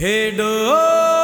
হে ডোর